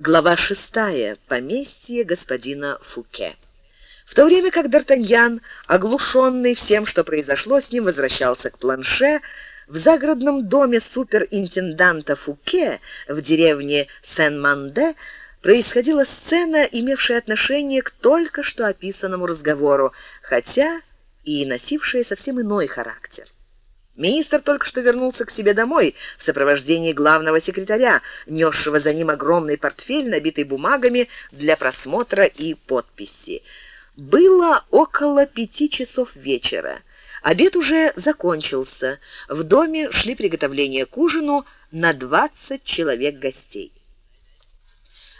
Глава шестая. Поместье господина Фуке. В то время как Д'Артаньян, оглушенный всем, что произошло с ним, возвращался к планше, в загородном доме суперинтенданта Фуке в деревне Сен-Манде происходила сцена, имевшая отношение к только что описанному разговору, хотя и носившая совсем иной характер. Министр только что вернулся к себе домой в сопровождении главного секретаря, несшего за ним огромный портфель, набитый бумагами для просмотра и подписи. Было около пяти часов вечера. Обед уже закончился. В доме шли приготовления к ужину на двадцать человек гостей.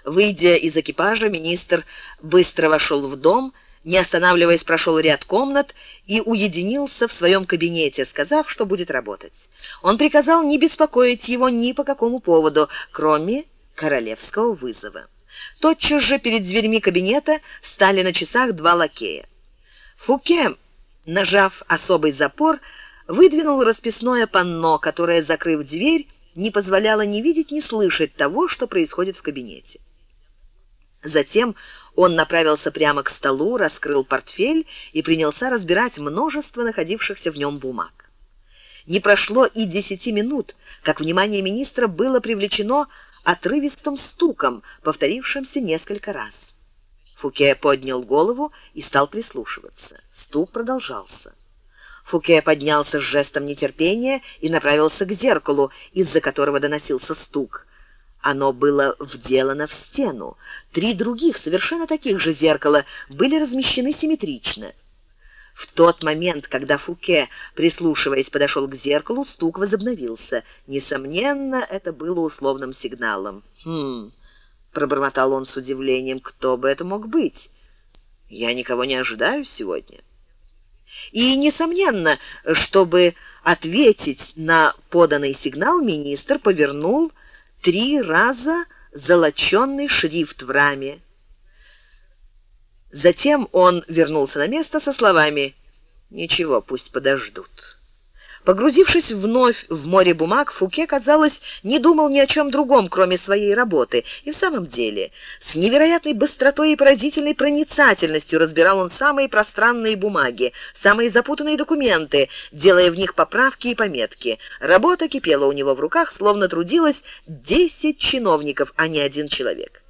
Выйдя из экипажа, министр быстро вошел в дом не останавливаясь, прошел ряд комнат и уединился в своем кабинете, сказав, что будет работать. Он приказал не беспокоить его ни по какому поводу, кроме королевского вызова. Тотчас же перед дверьми кабинета стали на часах два лакея. Фуке, нажав особый запор, выдвинул расписное панно, которое, закрыв дверь, не позволяло ни видеть, ни слышать того, что происходит в кабинете. Затем он направился прямо к столу, раскрыл портфель и принялся разбирать множество находившихся в нем бумаг. Не прошло и десяти минут, как внимание министра было привлечено отрывистым стуком, повторившимся несколько раз. Фуке поднял голову и стал прислушиваться. Стук продолжался. Фуке поднялся с жестом нетерпения и направился к зеркалу, из-за которого доносился стук. Оно было вделано в стену. Три других, совершенно таких же зеркала, были размещены симметрично. В тот момент, когда Фуке, прислушиваясь, подошел к зеркалу, стук возобновился. Несомненно, это было условным сигналом. «Хм...» — пробормотал он с удивлением. «Кто бы это мог быть? Я никого не ожидаю сегодня». И, несомненно, чтобы ответить на поданный сигнал, министр повернул три раза золоченный шрифт в раме. Затем он вернулся на место со словами «Ничего, пусть подождут». Погрузившись вновь в море бумаг, Фуке, казалось, не думал ни о чем другом, кроме своей работы. И в самом деле, с невероятной быстротой и поразительной проницательностью разбирал он самые пространные бумаги, самые запутанные документы, делая в них поправки и пометки. Работа кипела у него в руках, словно трудилось десять чиновников, а не один человек.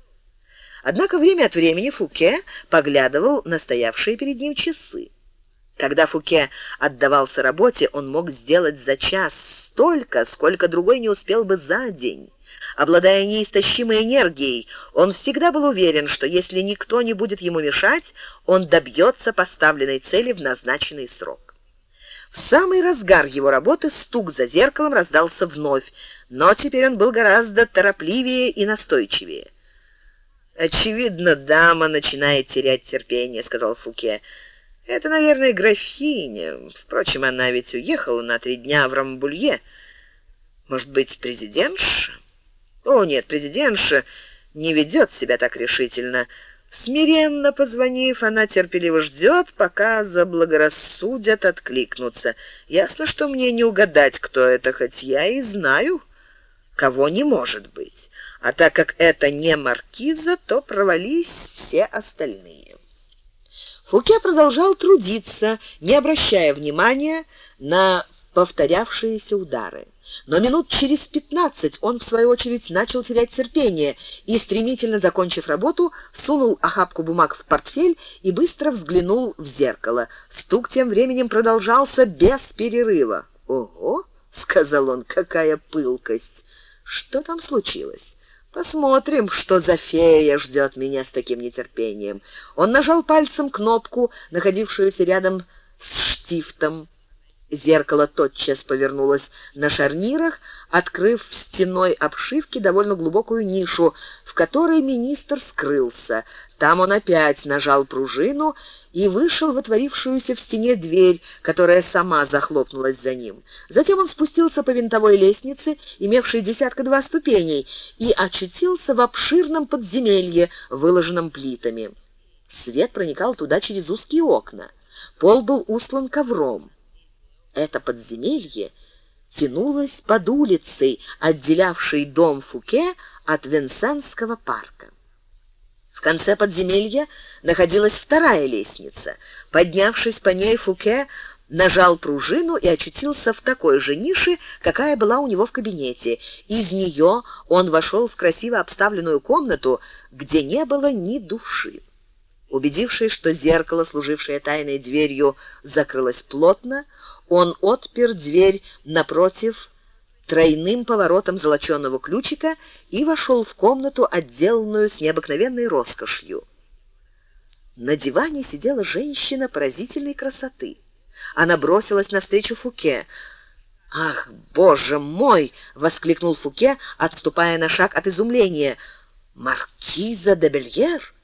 Однако время от времени Фуке поглядывал на стоявшие перед ним часы. Когда Фуке отдавался работе, он мог сделать за час столько, сколько другой не успел бы за день. Обладая неистощимой энергией, он всегда был уверен, что если никто не будет ему мешать, он добьется поставленной цели в назначенный срок. В самый разгар его работы стук за зеркалом раздался вновь, но теперь он был гораздо торопливее и настойчивее. «Очевидно, дама начинает терять терпение», — сказал Фуке. Это, наверное, графиня. Впрочем, она ведь уехала на три дня в Рамбулье. Может быть, президентша? О, нет, президентша не ведет себя так решительно. Смиренно позвонив, она терпеливо ждет, пока заблагорассудят откликнуться. Ясно, что мне не угадать, кто это, хоть я и знаю, кого не может быть. А так как это не маркиза, то провались все остальные. Фуке продолжал трудиться, не обращая внимания на повторявшиеся удары. Но минут через пятнадцать он, в свою очередь, начал терять терпение и, стремительно закончив работу, сунул охапку бумаг в портфель и быстро взглянул в зеркало. Стук тем временем продолжался без перерыва. «Ого!» — сказал он, — «какая пылкость! Что там случилось?» Посмотрим, что за фея ждет меня с таким нетерпением. Он нажал пальцем кнопку, находившуюся рядом с штифтом. Зеркало тотчас повернулось на шарнирах, открыв в стеной обшивке довольно глубокую нишу, в которой министр скрылся. Там он опять нажал пружину и вышел в отворившуюся в стене дверь, которая сама захлопнулась за ним. Затем он спустился по винтовой лестнице, имевшей десятка два ступеней, и очутился в обширном подземелье, выложенном плитами. Свет проникал туда через узкие окна. Пол был устлан ковром. Это подземелье тянулась под улицей, отделявшей дом Фуке от Венсенского парка. В конце подземелья находилась вторая лестница. Поднявшись по ней, Фуке нажал пружину и очутился в такой же нише, какая была у него в кабинете. Из нее он вошел в красиво обставленную комнату, где не было ни души. Убедившись, что зеркало, служившее тайной дверью, закрылось плотно, он отпер дверь напротив тройным поворотом золочёного ключика и вошел в комнату, отделанную с необыкновенной роскошью. На диване сидела женщина поразительной красоты. Она бросилась навстречу Фуке. «Ах, боже мой!» — воскликнул Фуке, отступая на шаг от изумления. «Маркиза де Бельер?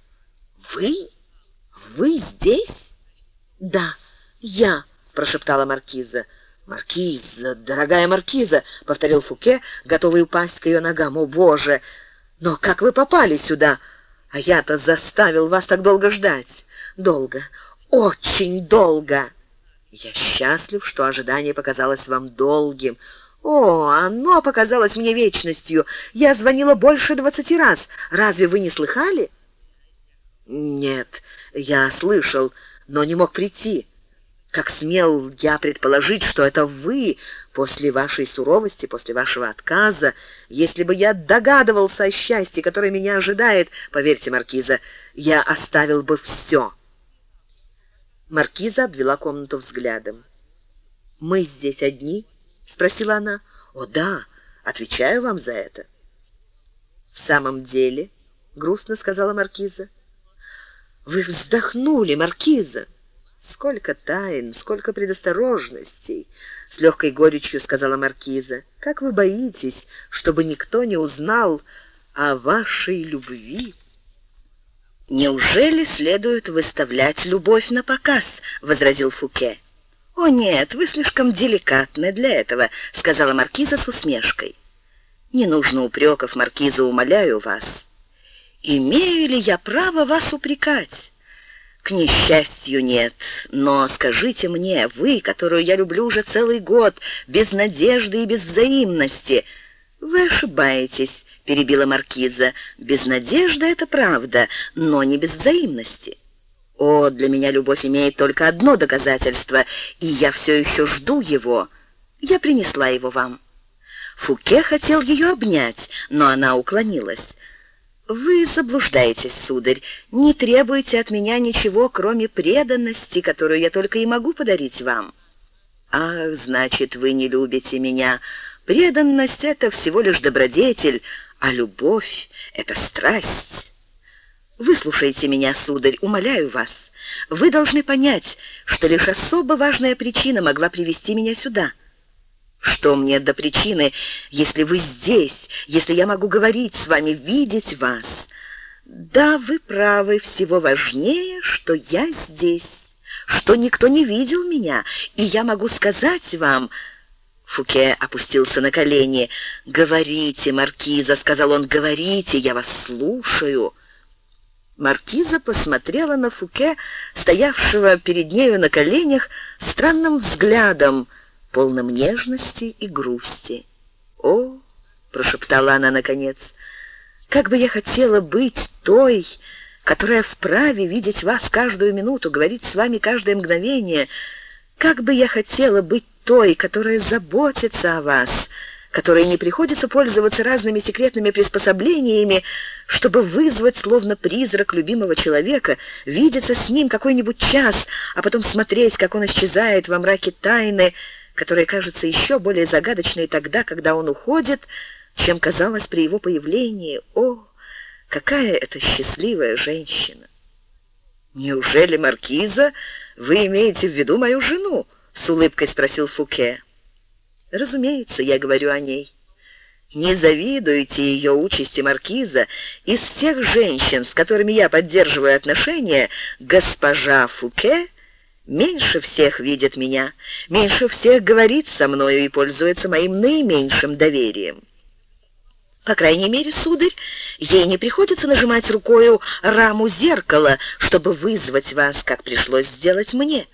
Вы? Вы здесь?» «Да, я», — прошептала Маркиза. «Маркиза, дорогая Маркиза!» — повторил Фуке, готовый упасть к ее ногам. «О, Боже! Но как вы попали сюда? А я-то заставил вас так долго ждать. Долго, очень долго!» Я счастлив, что ожидание показалось вам долгим. О, оно показалось мне вечностью. Я звонила больше двадцати раз. Разве вы не слыхали? Нет, я слышал, но не мог прийти. Как смел я предположить, что это вы после вашей суровости, после вашего отказа? Если бы я догадывался о счастье, которое меня ожидает, поверьте, маркиза, я оставил бы все. Маркиза обвела комнату взглядом. «Мы здесь одни?» — спросила она. «О, да, отвечаю вам за это». «В самом деле?» — грустно сказала Маркиза. «Вы вздохнули, Маркиза!» «Сколько тайн, сколько предосторожностей!» — с легкой горечью сказала Маркиза. «Как вы боитесь, чтобы никто не узнал о вашей любви?» «Неужели следует выставлять любовь на показ?» — возразил Фуке. «О нет, вы слишком деликатны для этого», — сказала Маркиза с усмешкой. «Не нужно упреков, Маркиза, умоляю вас. Имею ли я право вас упрекать?» «К несчастью, нет. Но скажите мне, вы, которую я люблю уже целый год, без надежды и без взаимности, вы ошибаетесь перебила маркиза. Без надежды это правда, но не без взаимности. О, для меня любовь имеет только одно доказательство, и я все еще жду его. Я принесла его вам. Фуке хотел ее обнять, но она уклонилась. Вы заблуждаетесь, сударь. Не требуйте от меня ничего, кроме преданности, которую я только и могу подарить вам. Ах, значит, вы не любите меня. Преданность это всего лишь добродетель, а любовь — это страсть. Выслушайте меня, сударь, умоляю вас. Вы должны понять, что лишь особо важная причина могла привести меня сюда. Что мне до причины, если вы здесь, если я могу говорить с вами, видеть вас? Да, вы правы, всего важнее, что я здесь, что никто не видел меня, и я могу сказать вам... Фуке опустился на колени. «Говорите, Маркиза», — сказал он, — «говорите, я вас слушаю». Маркиза посмотрела на Фуке, стоявшего перед нею на коленях, странным взглядом, полным нежности и грусти. «О!» — прошептала она наконец. «Как бы я хотела быть той, которая вправе видеть вас каждую минуту, говорить с вами каждое мгновение. Как бы я хотела быть той, которая заботится о вас, которой не приходится пользоваться разными секретными приспособлениями, чтобы вызвать словно призрак любимого человека, видеться с ним какой-нибудь час, а потом смотреть, как он исчезает во мраке тайны, которая кажется еще более загадочной тогда, когда он уходит, чем казалось при его появлении. О, какая это счастливая женщина! Неужели, Маркиза, вы имеете в виду мою жену? с улыбкой спросил Фуке. Разумеется, я говорю о ней. Не завидуйте ее участи маркиза. Из всех женщин, с которыми я поддерживаю отношения, госпожа Фуке меньше всех видит меня, меньше всех говорит со мною и пользуется моим наименьшим доверием. По крайней мере, сударь, ей не приходится нажимать рукою раму зеркала, чтобы вызвать вас, как пришлось сделать мне.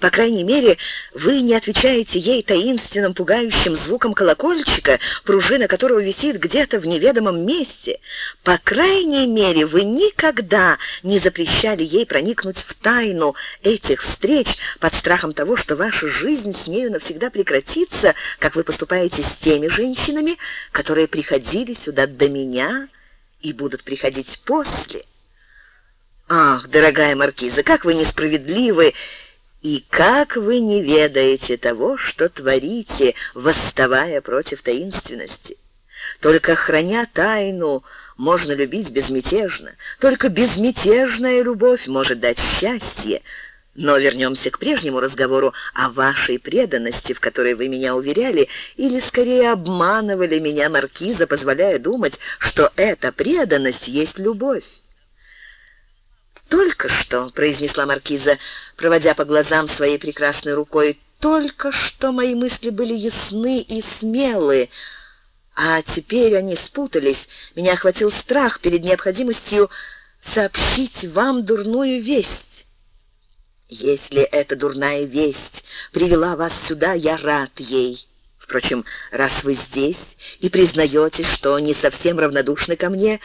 По крайней мере, вы не отвечаете ей таинственным, пугающим звуком колокольчика, пружина которого висит где-то в неведомом месте. По крайней мере, вы никогда не запрещали ей проникнуть в тайну этих встреч под страхом того, что ваша жизнь с нею навсегда прекратится, как вы поступаете с теми женщинами, которые приходили сюда до меня и будут приходить после. Ах, дорогая маркиза, как вы несправедливы и как вы не ведаете того, что творите, восставая против таинственности? Только храня тайну, можно любить безмятежно. Только безмятежная любовь может дать счастье. Но вернемся к прежнему разговору о вашей преданности, в которой вы меня уверяли, или скорее обманывали меня, маркиза, позволяя думать, что эта преданность есть любовь. «Только что», — произнесла маркиза, проводя по глазам своей прекрасной рукой, «только что мои мысли были ясны и смелы, а теперь они спутались. Меня охватил страх перед необходимостью сообщить вам дурную весть. Если эта дурная весть привела вас сюда, я рад ей». Впрочем, раз вы здесь и признаете, что не совсем равнодушны ко мне,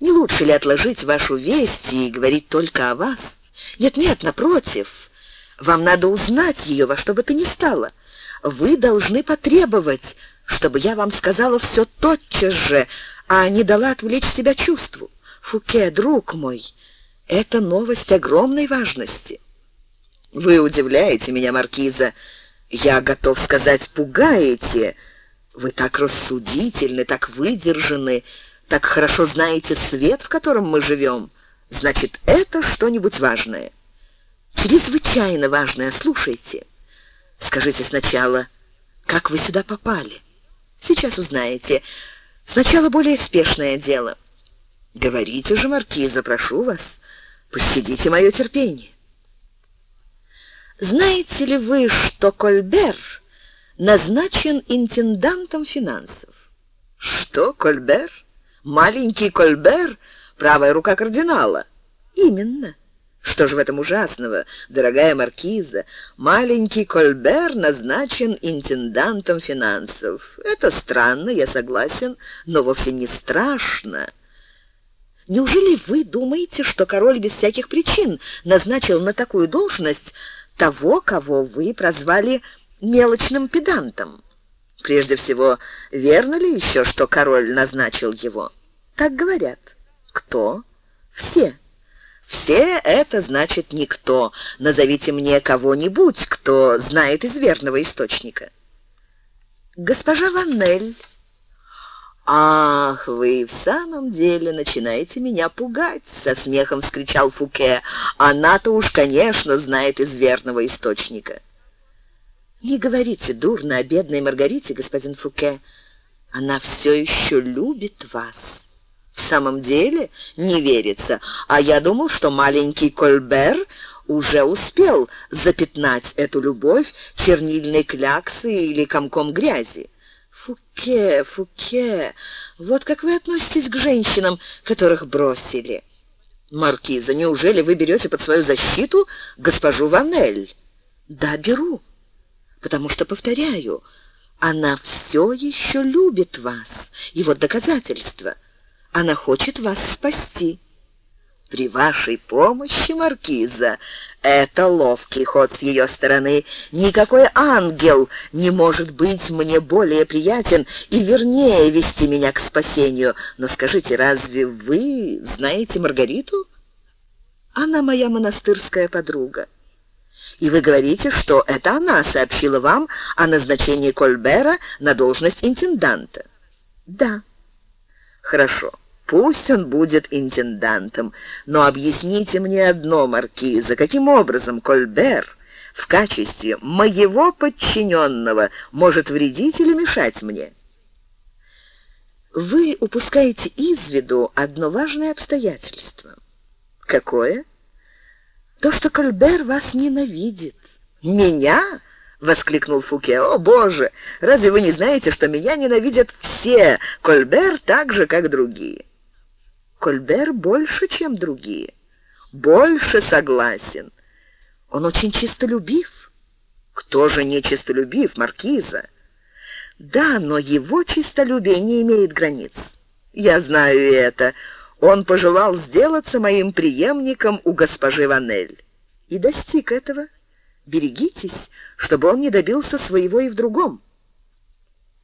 не лучше ли отложить вашу весть и говорить только о вас? Нет-нет, напротив. Вам надо узнать ее во что бы то ни стало. Вы должны потребовать, чтобы я вам сказала все тотчас же, а не дала отвлечь себя чувству. Фуке, друг мой, это новость огромной важности. Вы удивляете меня, маркиза. Я готов сказать, пугаете. Вы так рассудительны, так выдержаны, так хорошо знаете свет, в котором мы живем, значит, это что-нибудь важное. Чрезвычайно важное, слушайте. Скажите сначала, как вы сюда попали? Сейчас узнаете. Сначала более спешное дело. Говорите же, маркиза, прошу вас, пощадите мое терпение. Знаете ли вы, что Кольбер назначен интендантом финансов? Что, Кольбер? Маленький Кольбер, правая рука кардинала. Именно. Что же в этом ужасного, дорогая маркиза? Маленький Кольбер назначен интендантом финансов. Это странно, я согласен, но вовсе не страшно. Неужели вы думаете, что король без всяких причин назначил на такую должность того, кого вы прозвали мелочным педантом? Прежде всего, верно ли еще, что король назначил его? Так говорят. Кто? Все. Все это значит никто. Назовите мне кого-нибудь, кто знает из верного источника. Госпожа Ваннель. Ах, вы в самом деле начинаете меня пугать, со смехом вскричал Фуке. Она-то уж, конечно, знает из верного источника. Не говорите дурно о бедной Маргарите, господин Фуке. Она все еще любит вас. В самом деле не верится. А я думал, что маленький Кольбер уже успел запятнать эту любовь чернильной кляксой или комком грязи. Фуке, Фуке, вот как вы относитесь к женщинам, которых бросили. Маркиза, неужели вы берете под свою защиту госпожу Ванель? Да, беру, потому что, повторяю, она все еще любит вас. И вот доказательство — она хочет вас спасти. При вашей помощи, маркиза, это ловкий ход с ее стороны. Никакой ангел не может быть мне более приятен и вернее вести меня к спасению. Но скажите, разве вы знаете Маргариту? Она моя монастырская подруга. И вы говорите, что это она сообщила вам о назначении Кольбера на должность интенданта? Да. Хорошо. Пусть он будет интендантом, но объясните мне одно, маркиза, каким образом Кольбер в качестве моего подчиненного может вредить или мешать мне? Вы упускаете из виду одно важное обстоятельство. Какое? То, что Кольбер вас ненавидит. Меня? — воскликнул Фуке. «О, Боже! Разве вы не знаете, что меня ненавидят все, Кольбер так же, как другие?» «Кольбер больше, чем другие». «Больше согласен. Он очень чистолюбив. Кто же не чистолюбив, маркиза? Да, но его чистолюбие не имеет границ. Я знаю это. Он пожелал сделаться моим преемником у госпожи Ванель. И достиг этого. Берегитесь, чтобы он не добился своего и в другом.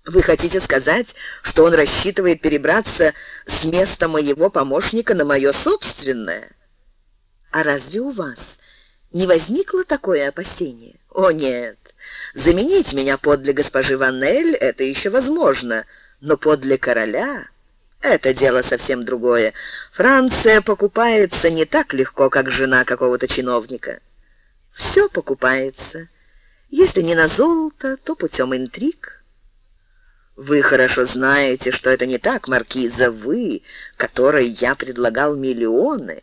Вы хотите сказать, что он рассчитывает перебраться с места моего помощника на мое собственное? А разве у вас не возникло такое опасение? О, нет. Заменить меня подле госпожи Ванель это еще возможно, но подле короля это дело совсем другое. Франция покупается не так легко, как жена какого-то чиновника. Все покупается. Если не на золото, то путем интриг. Вы хорошо знаете, что это не так, маркиза, вы, которой я предлагал миллионы.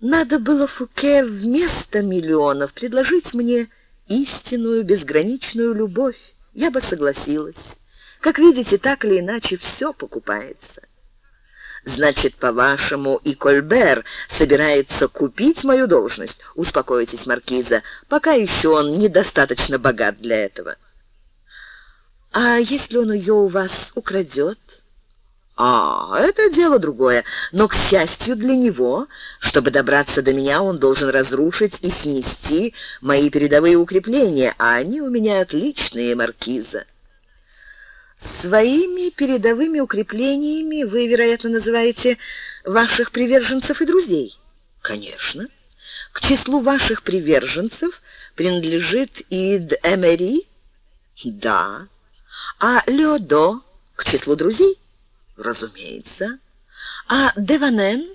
Надо было Фуке вместо миллионов предложить мне истинную безграничную любовь. Я бы согласилась. Как видите, так или иначе все покупается. Значит, по-вашему, и Кольбер собирается купить мою должность? Успокойтесь, маркиза, пока еще он недостаточно богат для этого. А если он ее у вас украдет? А, это дело другое. Но, к счастью для него, чтобы добраться до меня, он должен разрушить и снести мои передовые укрепления, а они у меня отличные, маркиза. Своими передовыми укреплениями вы, вероятно, называете ваших приверженцев и друзей. Конечно. К числу ваших приверженцев принадлежит Ид Эмери? Да. А Леодо к числу друзей? Разумеется. А Деванен?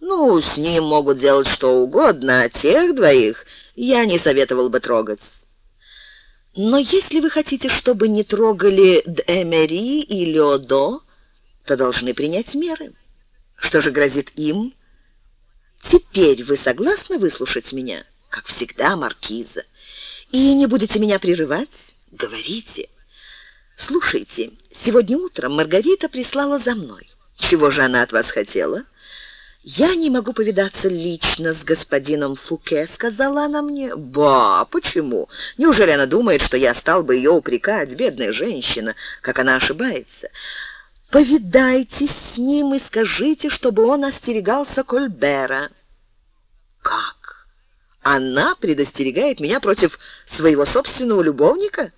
Ну, с ним могут делать что угодно, а тех двоих я не советовал бы трогать. Но если вы хотите, чтобы не трогали Д'Эмери и Леодо, то должны принять меры. Что же грозит им? Теперь вы согласны выслушать меня, как всегда, маркиза, и не будете меня прерывать? Говорите. Слушайте, сегодня утром Маргарита прислала за мной. Чего же она от вас хотела? Я не могу повидаться лично с господином Фуке, сказала она мне. Ба, почему? Неужели она думает, что я стал бы ее упрекать, бедная женщина, как она ошибается? Повидайтесь с ним и скажите, чтобы он остерегался Кольбера. Как? Она предостерегает меня против своего собственного любовника?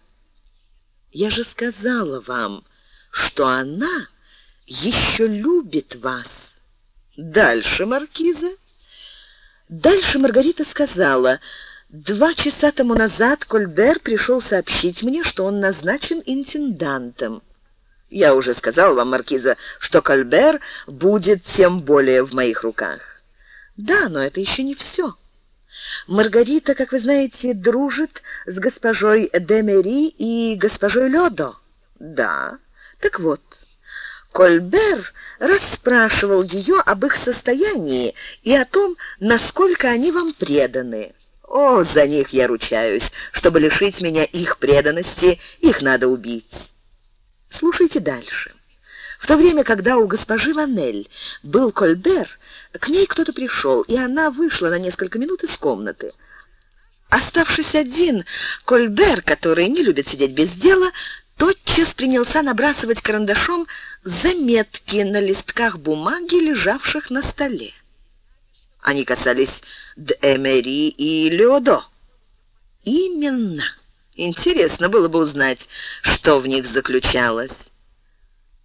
Я же сказала вам, что она еще любит вас. Дальше, маркиза. Дальше Маргарита сказала: Два часа тому назад Кольбер пришел сообщить мне, что он назначен интендантом. Я уже сказал вам, маркиза, что Кольбер будет тем более в моих руках. Да, но это еще не все. Маргарита, как вы знаете, дружит с госпожой Демери и госпожой Лёдо. Да. Так вот, Кольбер расспрашивал ее об их состоянии и о том, насколько они вам преданы. О, за них я ручаюсь. Чтобы лишить меня их преданности, их надо убить. Слушайте дальше. В то время, когда у госпожи Ванель был Кольбер, к ней кто-то пришел, и она вышла на несколько минут из комнаты. Оставшись один, Кольбер, который не любит сидеть без дела, тотчас принялся набрасывать карандашом заметки на листках бумаги, лежавших на столе. Они касались Д'Эмери и Леодо. Именно. Интересно было бы узнать, что в них заключалось.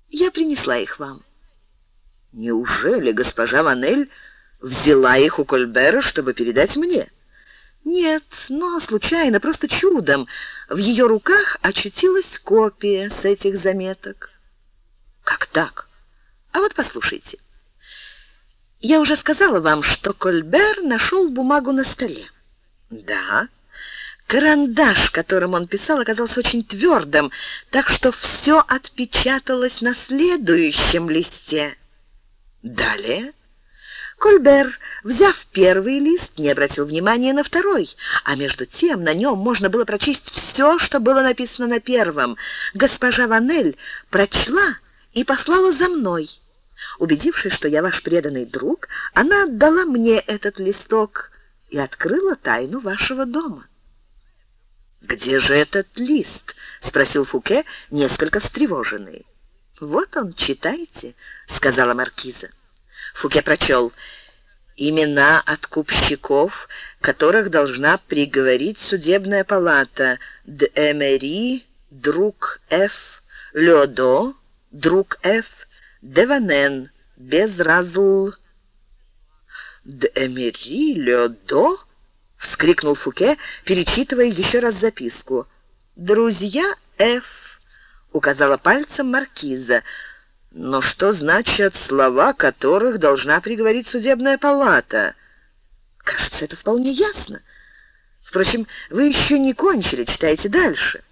Я принесла их вам. Неужели госпожа Ванель взяла их у Кольбера, чтобы передать мне? Нет, но случайно, просто чудом, в ее руках очутилась копия с этих заметок. Как так? А вот послушайте. Я уже сказала вам, что Кольбер нашел бумагу на столе. Да. Карандаш, которым он писал, оказался очень твердым, так что все отпечаталось на следующем листе. Далее Кольбер, взяв первый лист, не обратил внимания на второй, а между тем на нем можно было прочесть все, что было написано на первом. Госпожа Ванель прочла и послала за мной. Убедившись, что я ваш преданный друг, она отдала мне этот листок. и открыла тайну вашего дома. «Где же этот лист?» — спросил Фуке, несколько встревоженный. «Вот он, читайте», — сказала маркиза. Фуке прочел «Имена откупщиков, которых должна приговорить судебная палата Д'Эмери, друг Ф, Лёдо, друг Ф, Деванен, Безразл...» «Д'Эмери, Лёдо?» вскрикнул Фуке, перечитывая еще раз записку. Друзья Ф, указала пальцем маркиза. Но что значат слова, которых должна приговорить судебная палата? Кажется, это вполне ясно. Впрочем, вы еще не кончили, читайте дальше.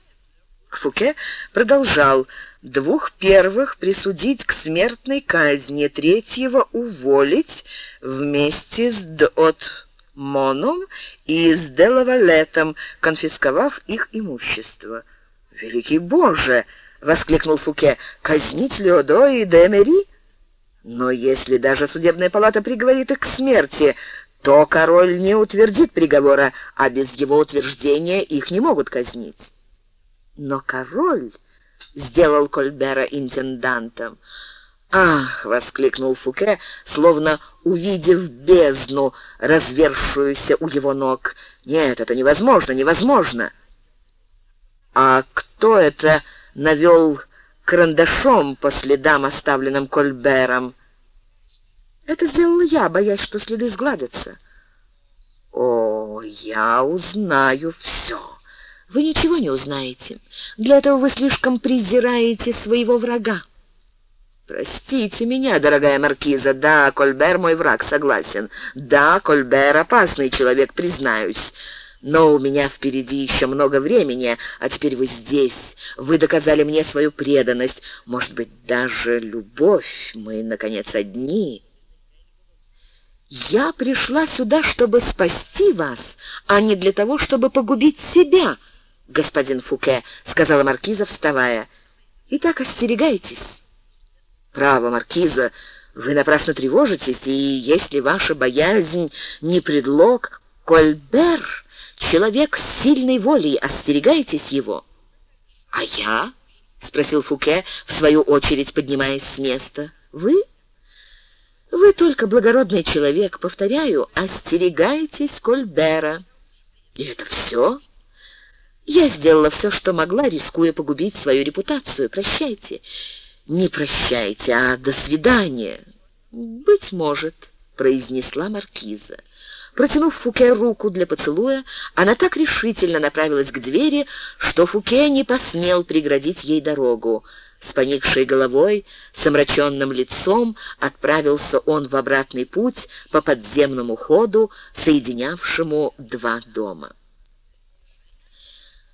Фуке продолжал. Двух первых присудить к смертной казни, третьего уволить вместе с Д'От Моном и с Делавалетом, конфисковав их имущество. «Великий Боже!» — воскликнул Фуке. «Казнить Леодо и Демери? Но если даже судебная палата приговорит их к смерти, то король не утвердит приговора, а без его утверждения их не могут казнить». Но король сделал Кольбера интендантом. «Ах!» — воскликнул Фуке, словно увидев бездну, развершуюся у его ног. «Нет, это невозможно, невозможно!» «А кто это навел карандашом по следам, оставленным Кольбером?» «Это сделала я, боясь, что следы сгладятся». «О, я узнаю все!» «Вы ничего не узнаете. Для этого вы слишком презираете своего врага». Простите меня, дорогая маркиза. Да, Кольбер мой враг, согласен. Да, Кольбер опасный человек, признаюсь. Но у меня впереди еще много времени, а теперь вы здесь. Вы доказали мне свою преданность, может быть, даже любовь. Мы наконец одни. Я пришла сюда, чтобы спасти вас, а не для того, чтобы погубить себя, господин Фуке, сказала маркиза, вставая. Итак, остерегайтесь. Право, маркиза, вы напрасно тревожитесь, и если ваша боязнь не предлог, Кольбер — человек сильной волей, остерегайтесь его. А я? — спросил Фуке, в свою очередь поднимаясь с места. Вы? Вы только благородный человек, повторяю, остерегайтесь Кольбера. И это все? Я сделала все, что могла, рискуя погубить свою репутацию. Прощайте. «Не прощайте, а до свидания». «Быть может», — произнесла маркиза. Протянув Фуке руку для поцелуя, она так решительно направилась к двери, что Фуке не посмел преградить ей дорогу. С поникшей головой, с омраченным лицом отправился он в обратный путь по подземному ходу, соединявшему два дома.